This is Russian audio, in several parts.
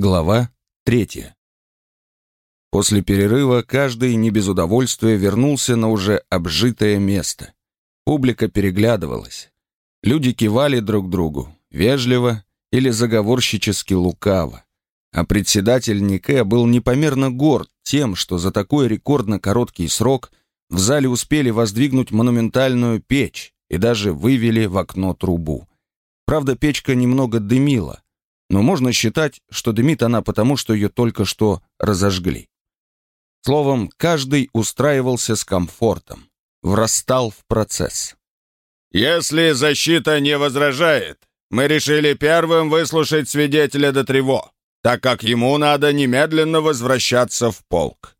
Глава третья. После перерыва каждый не без удовольствия вернулся на уже обжитое место. Публика переглядывалась. Люди кивали друг другу, вежливо или заговорщически лукаво. А председатель Нике был непомерно горд тем, что за такой рекордно короткий срок в зале успели воздвигнуть монументальную печь и даже вывели в окно трубу. Правда, печка немного дымила, но можно считать, что дымит она потому, что ее только что разожгли. Словом, каждый устраивался с комфортом, врастал в процесс. «Если защита не возражает, мы решили первым выслушать свидетеля до Трево, так как ему надо немедленно возвращаться в полк».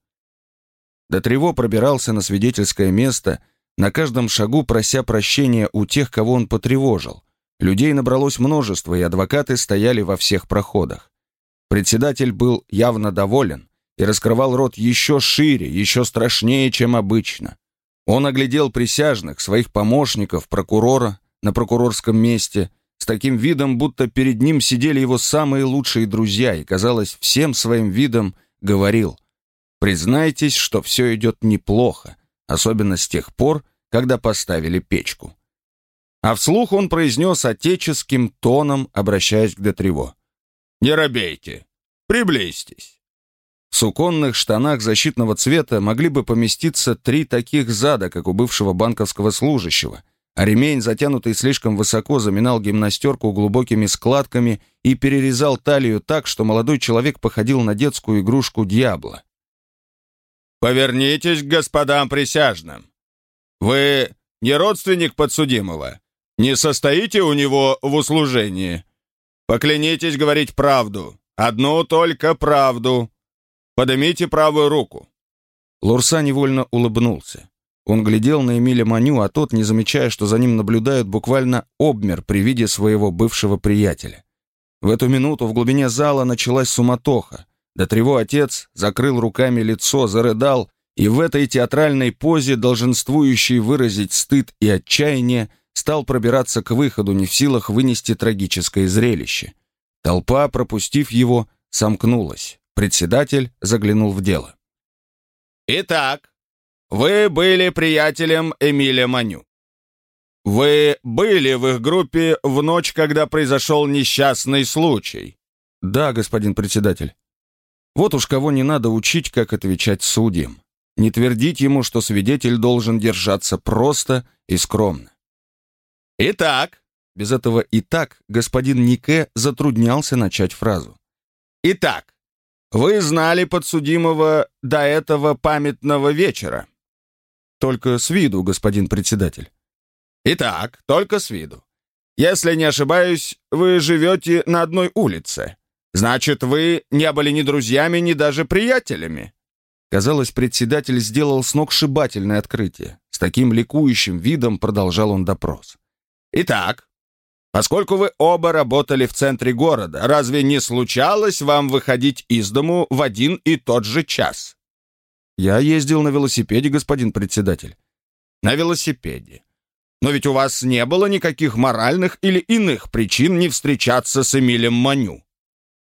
До Трево пробирался на свидетельское место, на каждом шагу прося прощения у тех, кого он потревожил, Людей набралось множество, и адвокаты стояли во всех проходах. Председатель был явно доволен и раскрывал рот еще шире, еще страшнее, чем обычно. Он оглядел присяжных, своих помощников, прокурора на прокурорском месте, с таким видом, будто перед ним сидели его самые лучшие друзья, и, казалось, всем своим видом говорил «Признайтесь, что все идет неплохо, особенно с тех пор, когда поставили печку». А вслух он произнес отеческим тоном, обращаясь к Детрево. «Не робейте! Приблизьтесь!» В суконных штанах защитного цвета могли бы поместиться три таких зада, как у бывшего банковского служащего, а ремень, затянутый слишком высоко, заминал гимнастерку глубокими складками и перерезал талию так, что молодой человек походил на детскую игрушку дьявола. «Повернитесь к господам присяжным. Вы не родственник подсудимого?» Не состоите у него в услужении? Поклянитесь говорить правду, одну только правду. Поднимите правую руку». Лурса невольно улыбнулся. Он глядел на Эмиля Маню, а тот, не замечая, что за ним наблюдают, буквально обмер при виде своего бывшего приятеля. В эту минуту в глубине зала началась суматоха. Дотрево отец закрыл руками лицо, зарыдал, и в этой театральной позе, долженствующей выразить стыд и отчаяние, стал пробираться к выходу, не в силах вынести трагическое зрелище. Толпа, пропустив его, сомкнулась. Председатель заглянул в дело. «Итак, вы были приятелем Эмиля Маню. Вы были в их группе в ночь, когда произошел несчастный случай?» «Да, господин председатель. Вот уж кого не надо учить, как отвечать судьям. Не твердить ему, что свидетель должен держаться просто и скромно. «Итак...» Без этого «и так» господин Нике затруднялся начать фразу. «Итак, вы знали подсудимого до этого памятного вечера?» «Только с виду, господин председатель». «Итак, только с виду. Если не ошибаюсь, вы живете на одной улице. Значит, вы не были ни друзьями, ни даже приятелями». Казалось, председатель сделал сногсшибательное открытие. С таким ликующим видом продолжал он допрос. Итак, поскольку вы оба работали в центре города, разве не случалось вам выходить из дому в один и тот же час? Я ездил на велосипеде, господин председатель. На велосипеде. Но ведь у вас не было никаких моральных или иных причин не встречаться с Эмилем Маню.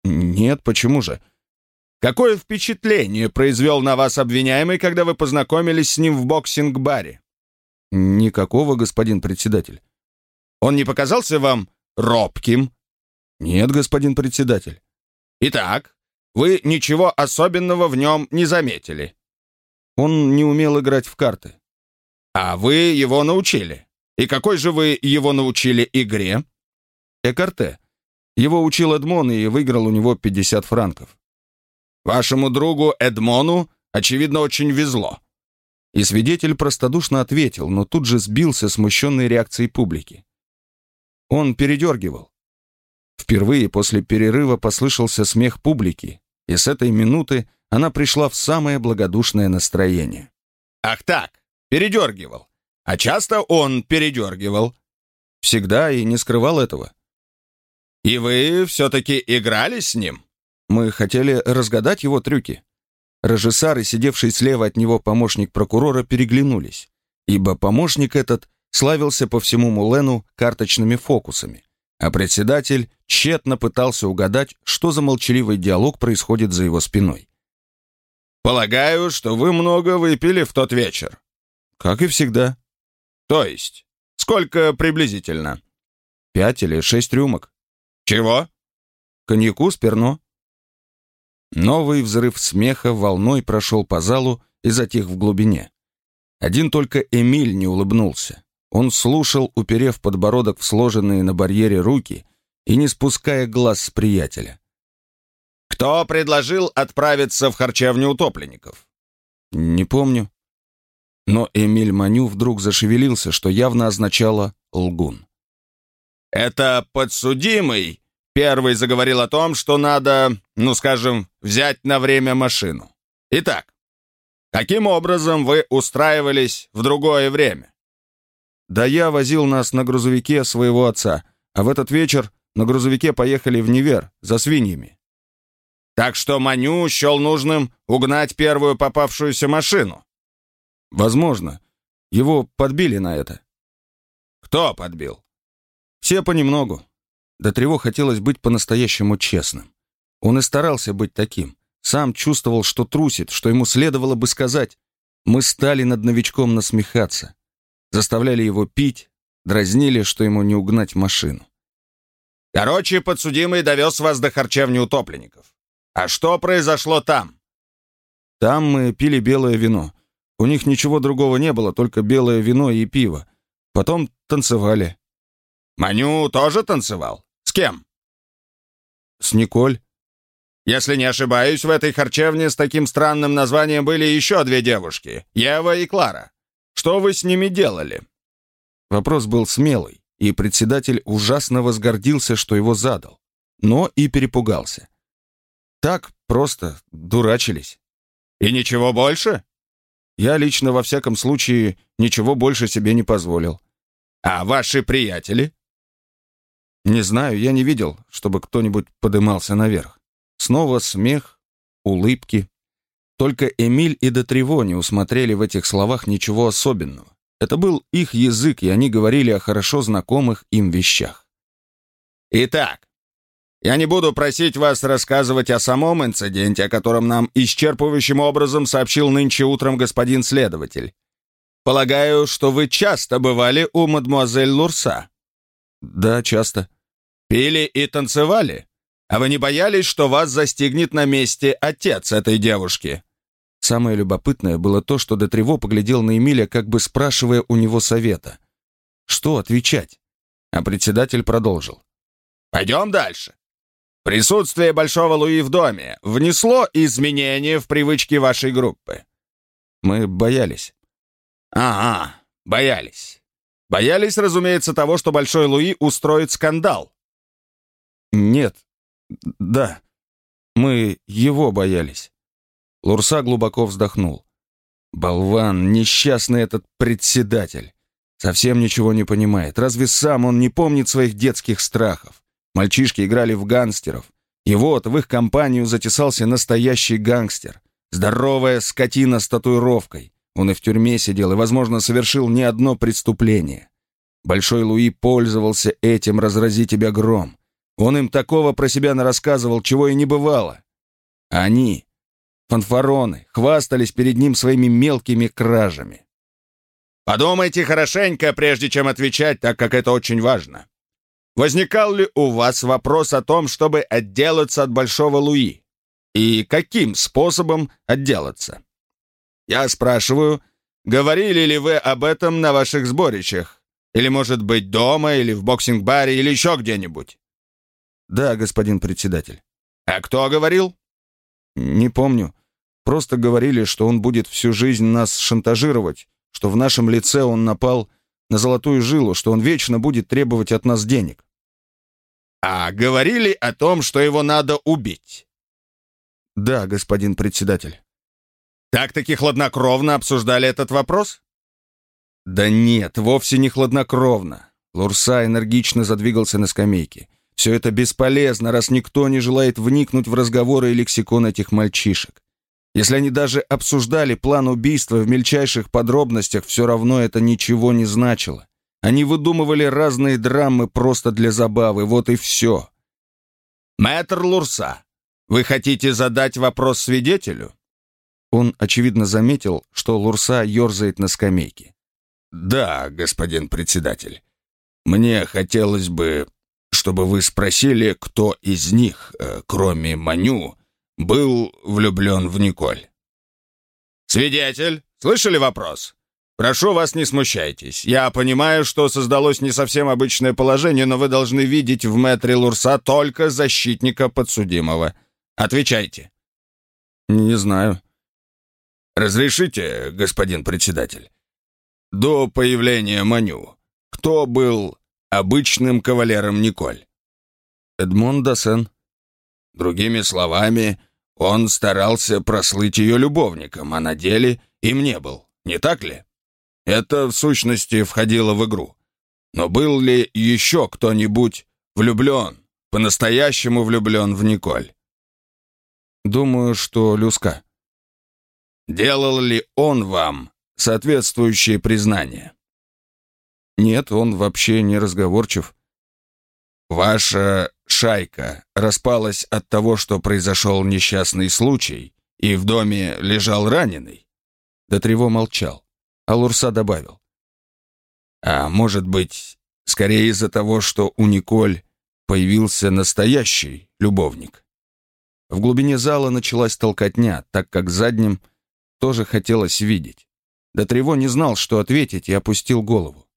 Нет, почему же? Какое впечатление произвел на вас обвиняемый, когда вы познакомились с ним в боксинг-баре? Никакого, господин председатель. Он не показался вам робким? Нет, господин председатель. Итак, вы ничего особенного в нем не заметили? Он не умел играть в карты. А вы его научили? И какой же вы его научили игре? Экарте. Его учил Эдмон и выиграл у него 50 франков. Вашему другу Эдмону, очевидно, очень везло. И свидетель простодушно ответил, но тут же сбился смущенной реакцией публики. Он передергивал. Впервые после перерыва послышался смех публики, и с этой минуты она пришла в самое благодушное настроение. «Ах так, передергивал. А часто он передергивал?» «Всегда и не скрывал этого». «И вы все-таки играли с ним?» «Мы хотели разгадать его трюки». Режиссар и сидевший слева от него помощник прокурора переглянулись, ибо помощник этот славился по всему Мулену карточными фокусами, а председатель тщетно пытался угадать, что за молчаливый диалог происходит за его спиной. «Полагаю, что вы много выпили в тот вечер». «Как и всегда». «То есть? Сколько приблизительно?» «Пять или шесть рюмок». «Чего?» «Коньяку с перно». Новый взрыв смеха волной прошел по залу и затих в глубине. Один только Эмиль не улыбнулся. Он слушал, уперев подбородок в сложенные на барьере руки и не спуская глаз с приятеля. «Кто предложил отправиться в харчевню утопленников?» «Не помню». Но Эмиль Маню вдруг зашевелился, что явно означало «лгун». «Это подсудимый первый заговорил о том, что надо, ну скажем, взять на время машину. Итак, каким образом вы устраивались в другое время?» Да я возил нас на грузовике своего отца, а в этот вечер на грузовике поехали в Невер за свиньями. Так что Маню счел нужным угнать первую попавшуюся машину. Возможно. Его подбили на это. Кто подбил? Все понемногу. До Трево хотелось быть по-настоящему честным. Он и старался быть таким. Сам чувствовал, что трусит, что ему следовало бы сказать. Мы стали над новичком насмехаться заставляли его пить, дразнили, что ему не угнать машину. Короче, подсудимый довез вас до харчевни утопленников. А что произошло там? Там мы пили белое вино. У них ничего другого не было, только белое вино и пиво. Потом танцевали. Маню тоже танцевал? С кем? С Николь. Если не ошибаюсь, в этой харчевне с таким странным названием были еще две девушки, Ева и Клара. Что вы с ними делали?» Вопрос был смелый, и председатель ужасно возгордился, что его задал, но и перепугался. Так просто дурачились. «И ничего больше?» Я лично, во всяком случае, ничего больше себе не позволил. «А ваши приятели?» Не знаю, я не видел, чтобы кто-нибудь подымался наверх. Снова смех, улыбки, только Эмиль и Дотрево не усмотрели в этих словах ничего особенного. Это был их язык, и они говорили о хорошо знакомых им вещах. «Итак, я не буду просить вас рассказывать о самом инциденте, о котором нам исчерпывающим образом сообщил нынче утром господин следователь. Полагаю, что вы часто бывали у мадемуазель Лурса?» «Да, часто». «Пили и танцевали?» А вы не боялись, что вас застигнет на месте отец этой девушки?» Самое любопытное было то, что Детрево поглядел на Эмиля, как бы спрашивая у него совета. Что отвечать? А председатель продолжил. «Пойдем дальше. Присутствие Большого Луи в доме внесло изменения в привычки вашей группы?» «Мы боялись». «Ага, боялись. Боялись, разумеется, того, что Большой Луи устроит скандал». «Нет, да, мы его боялись. Лурса глубоко вздохнул. Болван, несчастный этот председатель. Совсем ничего не понимает. Разве сам он не помнит своих детских страхов? Мальчишки играли в гангстеров. И вот в их компанию затесался настоящий гангстер. Здоровая скотина с татуировкой. Он и в тюрьме сидел, и, возможно, совершил не одно преступление. Большой Луи пользовался этим «разрази тебя гром». Он им такого про себя нарассказывал, чего и не бывало. Они, фанфароны, хвастались перед ним своими мелкими кражами. Подумайте хорошенько, прежде чем отвечать, так как это очень важно. Возникал ли у вас вопрос о том, чтобы отделаться от Большого Луи? И каким способом отделаться? Я спрашиваю, говорили ли вы об этом на ваших сборищах? Или, может быть, дома, или в боксинг-баре, или еще где-нибудь? «Да, господин председатель». «А кто говорил?» «Не помню. Просто говорили, что он будет всю жизнь нас шантажировать, что в нашем лице он напал на золотую жилу, что он вечно будет требовать от нас денег». «А говорили о том, что его надо убить?» «Да, господин председатель». «Так-таки хладнокровно обсуждали этот вопрос?» «Да нет, вовсе не хладнокровно». Лурса энергично задвигался на скамейке. Все это бесполезно, раз никто не желает вникнуть в разговоры и лексикон этих мальчишек. Если они даже обсуждали план убийства в мельчайших подробностях, все равно это ничего не значило. Они выдумывали разные драмы просто для забавы, вот и все. «Мэтр Лурса, вы хотите задать вопрос свидетелю?» Он, очевидно, заметил, что Лурса ерзает на скамейке. «Да, господин председатель. Мне хотелось бы, чтобы вы спросили, кто из них, э, кроме Маню, был влюблен в Николь». «Свидетель, слышали вопрос?» Прошу вас, не смущайтесь. Я понимаю, что создалось не совсем обычное положение, но вы должны видеть в мэтре Лурса только защитника подсудимого. Отвечайте. Не знаю. Разрешите, господин председатель. До появления Маню, кто был обычным кавалером Николь? Эдмон Дасен. Другими словами, он старался прослыть ее любовником, а на деле им не был, не так ли? Это, в сущности, входило в игру. Но был ли еще кто-нибудь влюблен, по-настоящему влюблен в Николь? Думаю, что Люска. Делал ли он вам соответствующие признания? Нет, он вообще не разговорчив. Ваша шайка распалась от того, что произошел несчастный случай, и в доме лежал раненый? Дотрево молчал. А Лурса добавил. А может быть, скорее из-за того, что у Николь появился настоящий любовник? В глубине зала началась толкотня, так как задним тоже хотелось видеть. Дотрево не знал, что ответить, и опустил голову.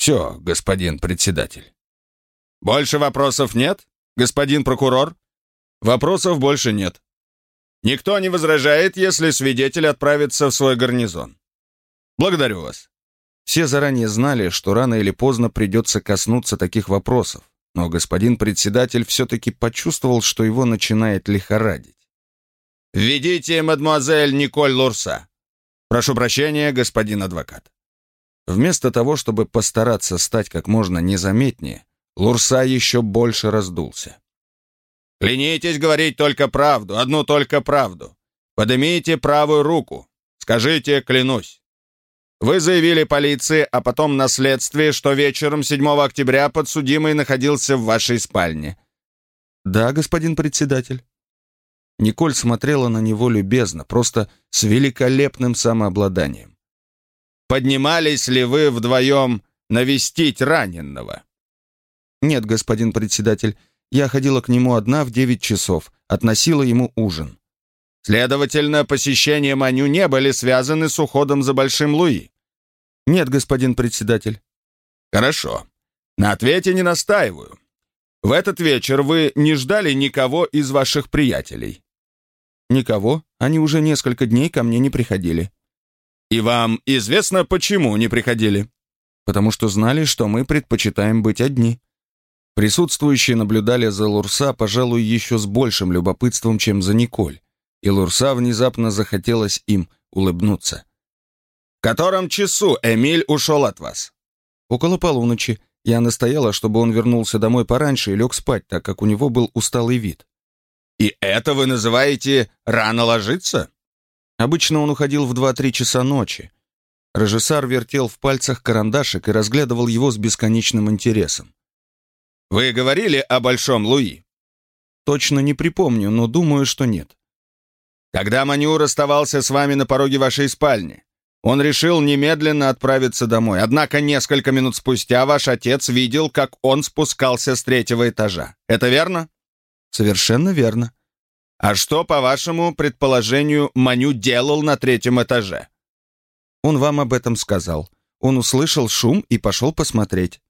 «Все, господин председатель». «Больше вопросов нет, господин прокурор?» «Вопросов больше нет. Никто не возражает, если свидетель отправится в свой гарнизон. Благодарю вас. Все заранее знали, что рано или поздно придется коснуться таких вопросов, но господин председатель все-таки почувствовал, что его начинает лихорадить. «Введите мадемуазель Николь Лурса. Прошу прощения, господин адвокат». Вместо того, чтобы постараться стать как можно незаметнее, Лурса еще больше раздулся. Клянитесь говорить только правду, одну только правду. Поднимите правую руку. Скажите «клянусь». Вы заявили полиции, а потом на следствии, что вечером 7 октября подсудимый находился в вашей спальне. Да, господин председатель. Николь смотрела на него любезно, просто с великолепным самообладанием. Поднимались ли вы вдвоем навестить раненного? Нет, господин председатель, я ходила к нему одна в девять часов, относила ему ужин. Следовательно, посещения Маню не были связаны с уходом за Большим Луи. Нет, господин председатель. Хорошо. На ответе не настаиваю. В этот вечер вы не ждали никого из ваших приятелей? Никого. Они уже несколько дней ко мне не приходили. И вам известно, почему не приходили? Потому что знали, что мы предпочитаем быть одни. Присутствующие наблюдали за Лурса, пожалуй, еще с большим любопытством, чем за Николь, и Лурса внезапно захотелось им улыбнуться. «В котором часу Эмиль ушел от вас?» «Около полуночи. Я настояла, чтобы он вернулся домой пораньше и лег спать, так как у него был усталый вид». «И это вы называете рано ложиться?» Обычно он уходил в 2-3 часа ночи. Режиссер вертел в пальцах карандашик и разглядывал его с бесконечным интересом. Вы говорили о Большом Луи? Точно не припомню, но думаю, что нет. Когда Манюр оставался с вами на пороге вашей спальни, он решил немедленно отправиться домой. Однако несколько минут спустя ваш отец видел, как он спускался с третьего этажа. Это верно? Совершенно верно. А что, по вашему предположению, Маню делал на третьем этаже? Он вам об этом сказал. Он услышал шум и пошел посмотреть.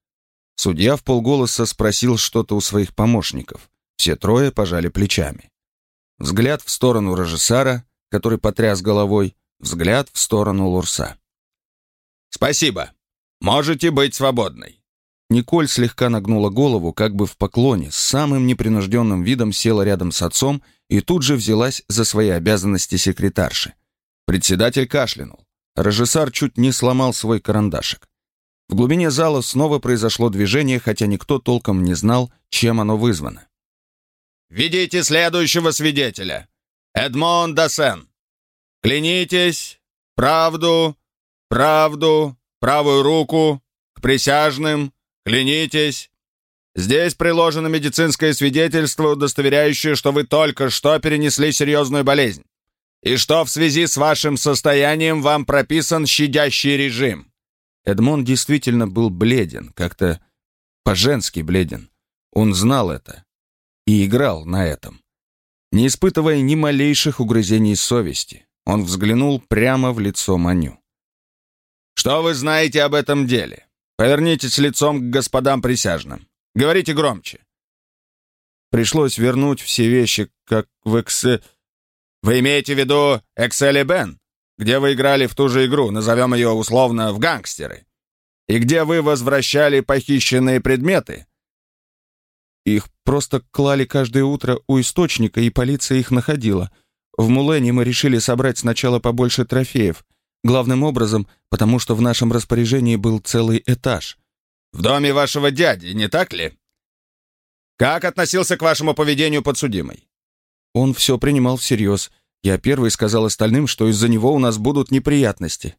Судья в полголоса спросил что-то у своих помощников. Все трое пожали плечами. Взгляд в сторону Рожесара, который потряс головой, взгляд в сторону Лурса. «Спасибо. Можете быть свободной». Николь слегка нагнула голову, как бы в поклоне, с самым непринужденным видом села рядом с отцом и тут же взялась за свои обязанности секретарши. Председатель кашлянул. Режиссар чуть не сломал свой карандашик. В глубине зала снова произошло движение, хотя никто толком не знал, чем оно вызвано. «Ведите следующего свидетеля. Эдмон Дасен. Клянитесь, правду, правду, правую руку, к присяжным, клянитесь. Здесь приложено медицинское свидетельство, удостоверяющее, что вы только что перенесли серьезную болезнь, и что в связи с вашим состоянием вам прописан щадящий режим». Эдмон действительно был бледен, как-то по-женски бледен. Он знал это и играл на этом. Не испытывая ни малейших угрызений совести, он взглянул прямо в лицо Маню. «Что вы знаете об этом деле? Повернитесь лицом к господам присяжным. Говорите громче». Пришлось вернуть все вещи, как в Эксе... Вы имеете в виду Эксели Бен, где вы играли в ту же игру, назовем ее условно в гангстеры, и где вы возвращали похищенные предметы? Их просто клали каждое утро у источника, и полиция их находила. В Мулене мы решили собрать сначала побольше трофеев. Главным образом, потому что в нашем распоряжении был целый этаж. В доме вашего дяди, не так ли? Как относился к вашему поведению подсудимый? Он все принимал всерьез. Я первый сказал остальным, что из-за него у нас будут неприятности.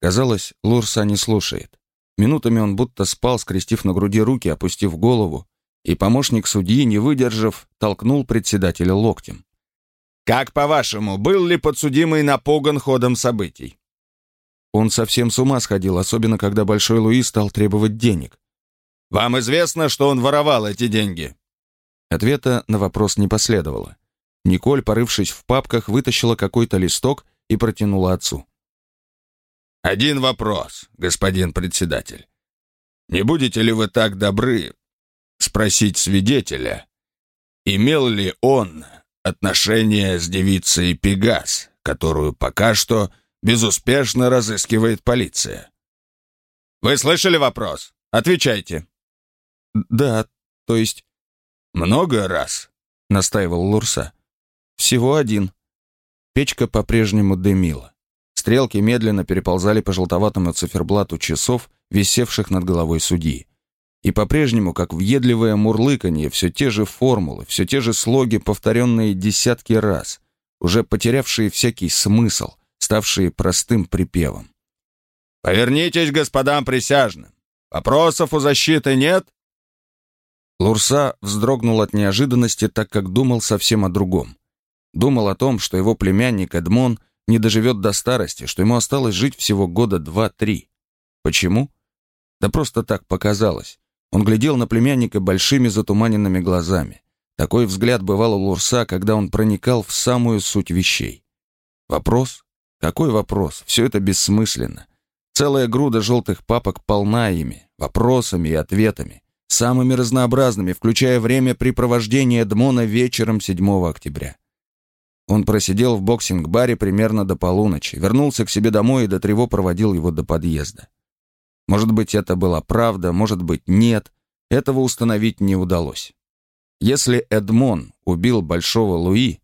Казалось, Лурса не слушает. Минутами он будто спал, скрестив на груди руки, опустив голову, и помощник судьи, не выдержав, толкнул председателя локтем. «Как по-вашему, был ли подсудимый напуган ходом событий?» Он совсем с ума сходил, особенно когда Большой Луи стал требовать денег. «Вам известно, что он воровал эти деньги?» Ответа на вопрос не последовало. Николь, порывшись в папках, вытащила какой-то листок и протянула отцу. «Один вопрос, господин председатель. Не будете ли вы так добры спросить свидетеля, имел ли он отношение с девицей Пегас, которую пока что безуспешно разыскивает полиция. Вы слышали вопрос? Отвечайте. Да, то есть... Много раз, настаивал Лурса. Всего один. Печка по-прежнему дымила. Стрелки медленно переползали по желтоватому циферблату часов, висевших над головой судьи. И по-прежнему, как въедливое мурлыканье, все те же формулы, все те же слоги, повторенные десятки раз, уже потерявшие всякий смысл, ставшие простым припевом. «Повернитесь, господам присяжным! Вопросов у защиты нет?» Лурса вздрогнул от неожиданности, так как думал совсем о другом. Думал о том, что его племянник Эдмон не доживет до старости, что ему осталось жить всего года два-три. Почему? Да просто так показалось. Он глядел на племянника большими затуманенными глазами. Такой взгляд бывал у Лурса, когда он проникал в самую суть вещей. Вопрос? Какой вопрос? Все это бессмысленно. Целая груда желтых папок полна ими, вопросами и ответами, самыми разнообразными, включая время препровождения Эдмона вечером 7 октября. Он просидел в боксинг-баре примерно до полуночи, вернулся к себе домой и до трево проводил его до подъезда. Может быть, это была правда, может быть, нет. Этого установить не удалось. Если Эдмон убил Большого Луи,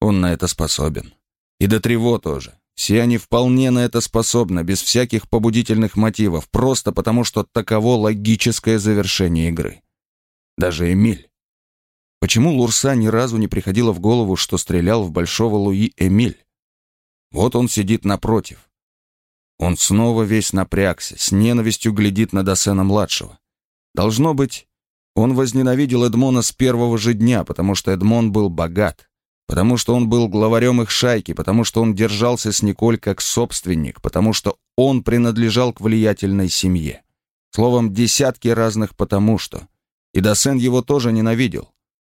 он на это способен. И до Трево тоже. Все они вполне на это способны, без всяких побудительных мотивов, просто потому что таково логическое завершение игры. Даже Эмиль. Почему Лурса ни разу не приходило в голову, что стрелял в Большого Луи Эмиль? Вот он сидит напротив. Он снова весь напрягся, с ненавистью глядит на Досена-младшего. Должно быть, он возненавидел Эдмона с первого же дня, потому что Эдмон был богат, потому что он был главарем их шайки, потому что он держался с Николь как собственник, потому что он принадлежал к влиятельной семье. Словом, десятки разных «потому что». И Досен его тоже ненавидел,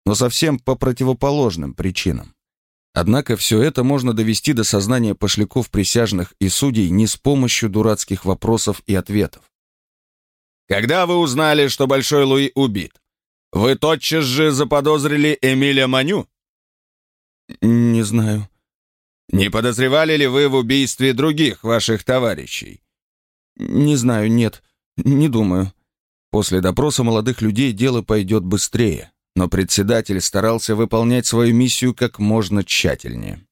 но совсем по противоположным причинам. Однако все это можно довести до сознания пошляков присяжных и судей не с помощью дурацких вопросов и ответов. «Когда вы узнали, что Большой Луи убит, вы тотчас же заподозрили Эмиля Маню?» «Не знаю». «Не подозревали ли вы в убийстве других ваших товарищей?» «Не знаю, нет, не думаю». После допроса молодых людей дело пойдет быстрее но председатель старался выполнять свою миссию как можно тщательнее.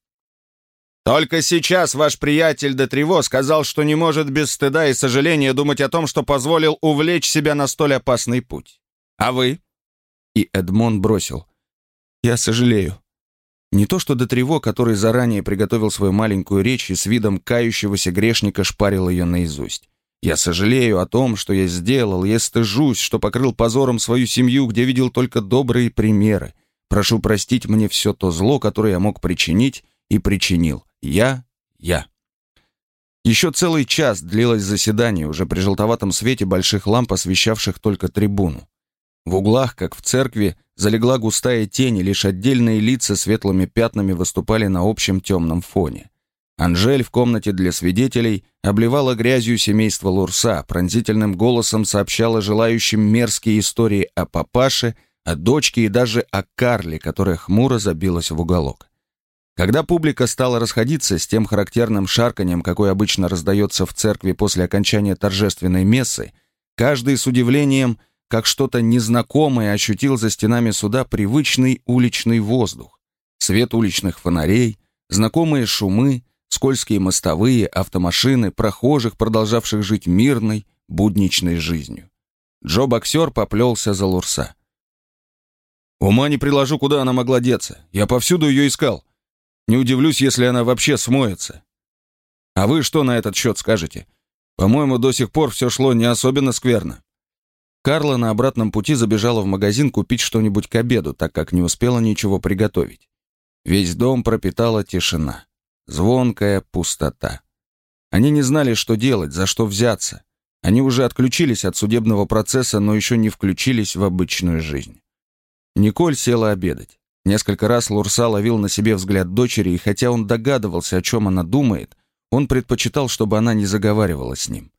«Только сейчас ваш приятель Детрево сказал, что не может без стыда и сожаления думать о том, что позволил увлечь себя на столь опасный путь. А вы?» И Эдмон бросил. «Я сожалею. Не то что Детрево, который заранее приготовил свою маленькую речь и с видом кающегося грешника шпарил ее наизусть. Я сожалею о том, что я сделал, я стыжусь, что покрыл позором свою семью, где видел только добрые примеры. Прошу простить мне все то зло, которое я мог причинить и причинил. Я, я. Еще целый час длилось заседание, уже при желтоватом свете больших ламп, освещавших только трибуну. В углах, как в церкви, залегла густая тень, и лишь отдельные лица светлыми пятнами выступали на общем темном фоне. Анжель в комнате для свидетелей обливала грязью семейство Лурса, пронзительным голосом сообщала желающим мерзкие истории о папаше, о дочке и даже о Карле, которая хмуро забилась в уголок. Когда публика стала расходиться с тем характерным шарканьем, какой обычно раздается в церкви после окончания торжественной мессы, каждый с удивлением, как что-то незнакомое, ощутил за стенами суда привычный уличный воздух, свет уличных фонарей, знакомые шумы, скользкие мостовые, автомашины, прохожих, продолжавших жить мирной, будничной жизнью. Джо-боксер поплелся за Лурса. «Ума не приложу, куда она могла деться. Я повсюду ее искал. Не удивлюсь, если она вообще смоется. А вы что на этот счет скажете? По-моему, до сих пор все шло не особенно скверно. Карла на обратном пути забежала в магазин купить что-нибудь к обеду, так как не успела ничего приготовить. Весь дом пропитала тишина. Звонкая пустота. Они не знали, что делать, за что взяться. Они уже отключились от судебного процесса, но еще не включились в обычную жизнь. Николь села обедать. Несколько раз Лурса ловил на себе взгляд дочери, и хотя он догадывался, о чем она думает, он предпочитал, чтобы она не заговаривала с ним.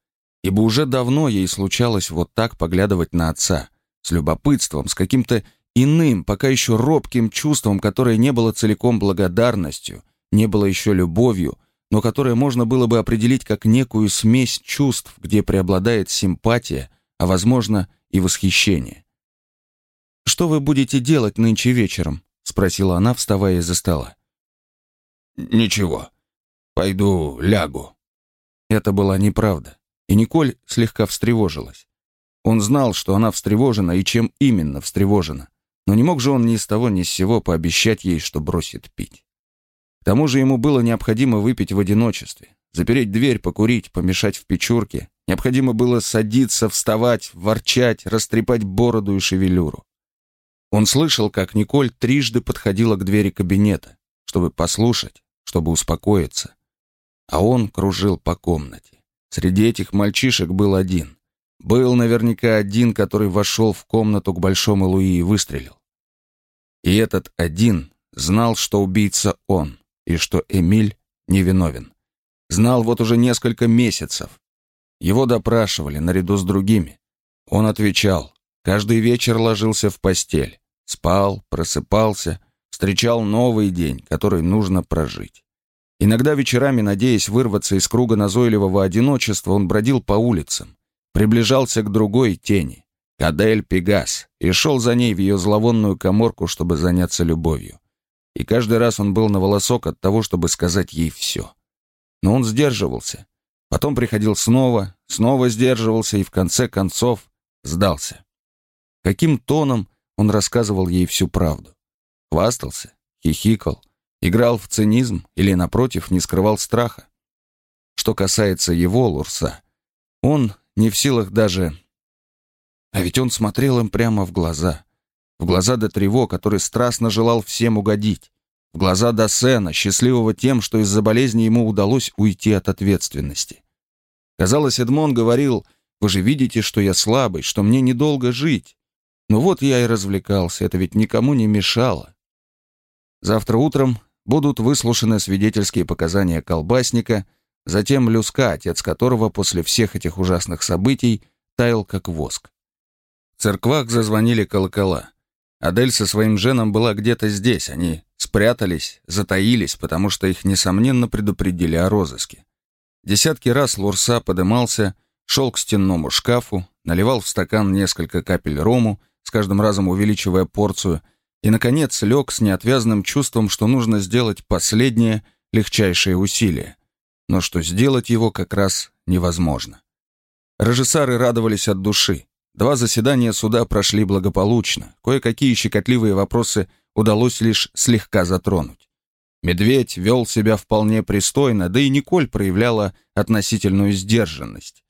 Ибо уже давно ей случалось вот так поглядывать на отца, с любопытством, с каким-то иным, пока еще робким чувством, которое не было целиком благодарностью, не было еще любовью, но которое можно было бы определить как некую смесь чувств, где преобладает симпатия, а, возможно, и восхищение. «Что вы будете делать нынче вечером?» — спросила она, вставая из-за стола. «Ничего. Пойду лягу». Это была неправда, и Николь слегка встревожилась. Он знал, что она встревожена и чем именно встревожена, но не мог же он ни с того ни с сего пообещать ей, что бросит пить. Тому же ему было необходимо выпить в одиночестве, запереть дверь, покурить, помешать в печурке. Необходимо было садиться, вставать, ворчать, растрепать бороду и шевелюру. Он слышал, как Николь трижды подходила к двери кабинета, чтобы послушать, чтобы успокоиться. А он кружил по комнате. Среди этих мальчишек был один. Был наверняка один, который вошел в комнату к Большому Луи и выстрелил. И этот один знал, что убийца он, и что Эмиль невиновен. Знал вот уже несколько месяцев. Его допрашивали наряду с другими. Он отвечал, Каждый вечер ложился в постель, спал, просыпался, встречал новый день, который нужно прожить. Иногда вечерами, надеясь вырваться из круга назойливого одиночества, он бродил по улицам, приближался к другой тени, Кадель Пегас, и шел за ней в ее зловонную коморку, чтобы заняться любовью. И каждый раз он был на волосок от того, чтобы сказать ей все. Но он сдерживался. Потом приходил снова, снова сдерживался и в конце концов сдался. Каким тоном он рассказывал ей всю правду? Хвастался, хихикал, играл в цинизм или, напротив, не скрывал страха? Что касается его, Лурса, он не в силах даже... А ведь он смотрел им прямо в глаза. В глаза до Трево, который страстно желал всем угодить. В глаза до Сена, счастливого тем, что из-за болезни ему удалось уйти от ответственности. Казалось, Эдмон говорил, «Вы же видите, что я слабый, что мне недолго жить. Ну вот я и развлекался, это ведь никому не мешало. Завтра утром будут выслушаны свидетельские показания колбасника, затем Люска, отец которого после всех этих ужасных событий таял как воск. В церквах зазвонили колокола. Адель со своим женом была где-то здесь, они спрятались, затаились, потому что их, несомненно, предупредили о розыске. Десятки раз Лурса подымался, шел к стенному шкафу, наливал в стакан несколько капель рому, с каждым разом увеличивая порцию, и, наконец, лег с неотвязным чувством, что нужно сделать последнее, легчайшее усилие, но что сделать его как раз невозможно. Режиссары радовались от души. Два заседания суда прошли благополучно, кое-какие щекотливые вопросы удалось лишь слегка затронуть. Медведь вел себя вполне пристойно, да и Николь проявляла относительную сдержанность.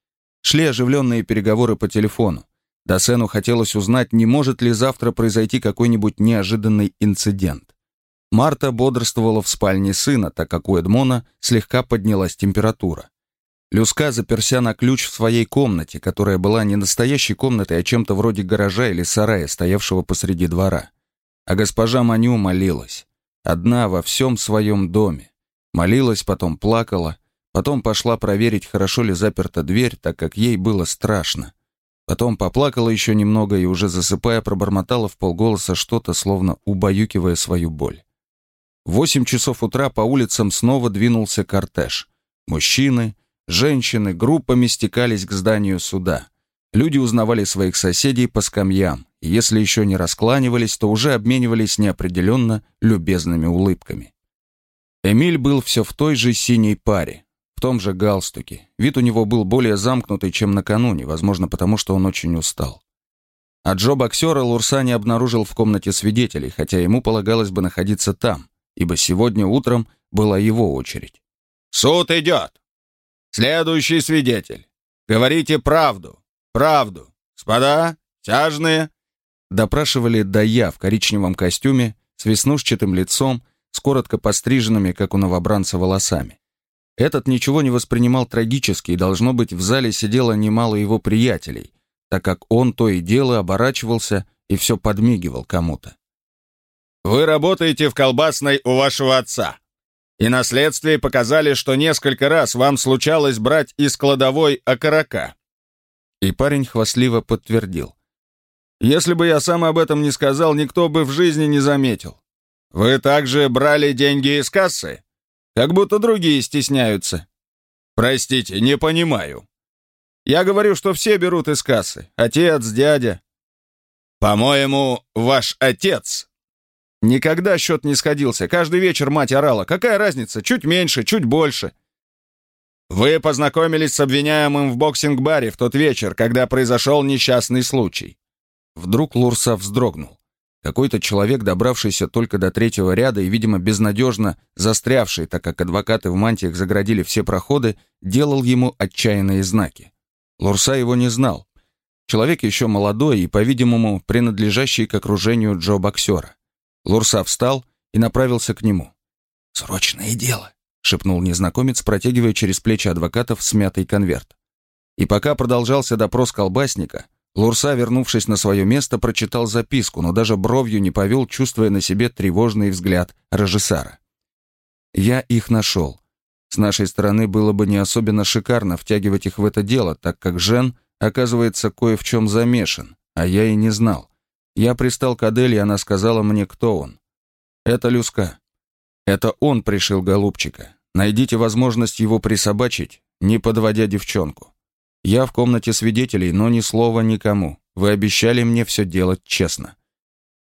Шли оживленные переговоры по телефону. Досену хотелось узнать, не может ли завтра произойти какой-нибудь неожиданный инцидент. Марта бодрствовала в спальне сына, так как у Эдмона слегка поднялась температура. Люска заперся на ключ в своей комнате, которая была не настоящей комнатой, а чем-то вроде гаража или сарая, стоявшего посреди двора. А госпожа Маню молилась. Одна во всем своем доме. Молилась, потом плакала, потом пошла проверить, хорошо ли заперта дверь, так как ей было страшно. Потом поплакала еще немного и, уже засыпая, пробормотала в полголоса что-то, словно убаюкивая свою боль. В восемь часов утра по улицам снова двинулся кортеж. Мужчины, женщины группами стекались к зданию суда. Люди узнавали своих соседей по скамьям, и если еще не раскланивались, то уже обменивались неопределенно любезными улыбками. Эмиль был все в той же синей паре, в том же галстуке. Вид у него был более замкнутый, чем накануне, возможно, потому что он очень устал. А Джо-боксера Лурса не обнаружил в комнате свидетелей, хотя ему полагалось бы находиться там, ибо сегодня утром была его очередь. «Суд идет! Следующий свидетель! Говорите правду! Правду! Господа, тяжные!» Допрашивали Дая в коричневом костюме, с веснушчатым лицом, с коротко постриженными, как у новобранца, волосами. Этот ничего не воспринимал трагически, и, должно быть, в зале сидело немало его приятелей, так как он то и дело оборачивался и все подмигивал кому-то. «Вы работаете в колбасной у вашего отца, и на следствии показали, что несколько раз вам случалось брать из кладовой окорока». И парень хвастливо подтвердил. «Если бы я сам об этом не сказал, никто бы в жизни не заметил. Вы также брали деньги из кассы?» Как будто другие стесняются. Простите, не понимаю. Я говорю, что все берут из кассы. Отец, дядя. По-моему, ваш отец. Никогда счет не сходился. Каждый вечер мать орала. Какая разница? Чуть меньше, чуть больше. Вы познакомились с обвиняемым в боксинг-баре в тот вечер, когда произошел несчастный случай. Вдруг Лурса вздрогнул. Какой-то человек, добравшийся только до третьего ряда и, видимо, безнадежно застрявший, так как адвокаты в мантиях заградили все проходы, делал ему отчаянные знаки. Лурса его не знал. Человек еще молодой и, по-видимому, принадлежащий к окружению Джо-боксера. Лурса встал и направился к нему. «Срочное дело», — шепнул незнакомец, протягивая через плечи адвокатов смятый конверт. И пока продолжался допрос колбасника, Лурса, вернувшись на свое место, прочитал записку, но даже бровью не повел, чувствуя на себе тревожный взгляд режиссера. «Я их нашел. С нашей стороны было бы не особенно шикарно втягивать их в это дело, так как Жен, оказывается, кое в чем замешан, а я и не знал. Я пристал к Адель, и она сказала мне, кто он. Это Люска. Это он пришил голубчика. Найдите возможность его присобачить, не подводя девчонку. Я в комнате свидетелей, но ни слова никому. Вы обещали мне все делать честно».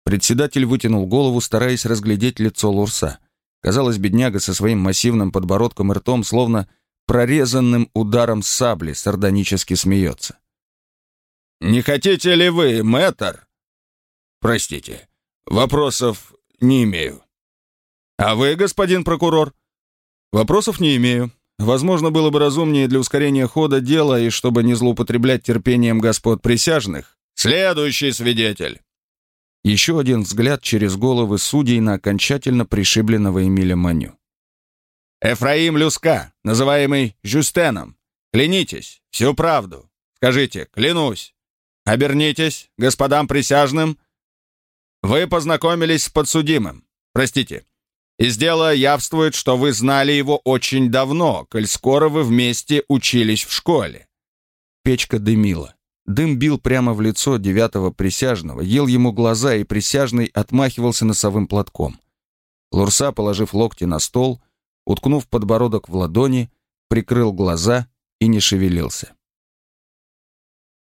Председатель вытянул голову, стараясь разглядеть лицо Лурса. Казалось, бедняга со своим массивным подбородком и ртом, словно прорезанным ударом сабли, сардонически смеется. «Не хотите ли вы, мэтр?» «Простите, вопросов не имею». «А вы, господин прокурор?» «Вопросов не имею. Возможно, было бы разумнее для ускорения хода дела и чтобы не злоупотреблять терпением господ присяжных. Следующий свидетель. Еще один взгляд через головы судей на окончательно пришибленного Эмиля Маню. Эфраим Люска, называемый Жюстеном. Клянитесь, всю правду. Скажите, клянусь. Обернитесь, господам присяжным. Вы познакомились с подсудимым. Простите, из дела явствует, что вы знали его очень давно, коль скоро вы вместе учились в школе». Печка дымила. Дым бил прямо в лицо девятого присяжного, ел ему глаза, и присяжный отмахивался носовым платком. Лурса, положив локти на стол, уткнув подбородок в ладони, прикрыл глаза и не шевелился.